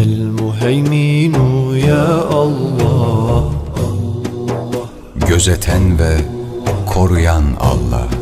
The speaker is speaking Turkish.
El-Muheyminu ya Allah Gözeten ve koruyan Allah.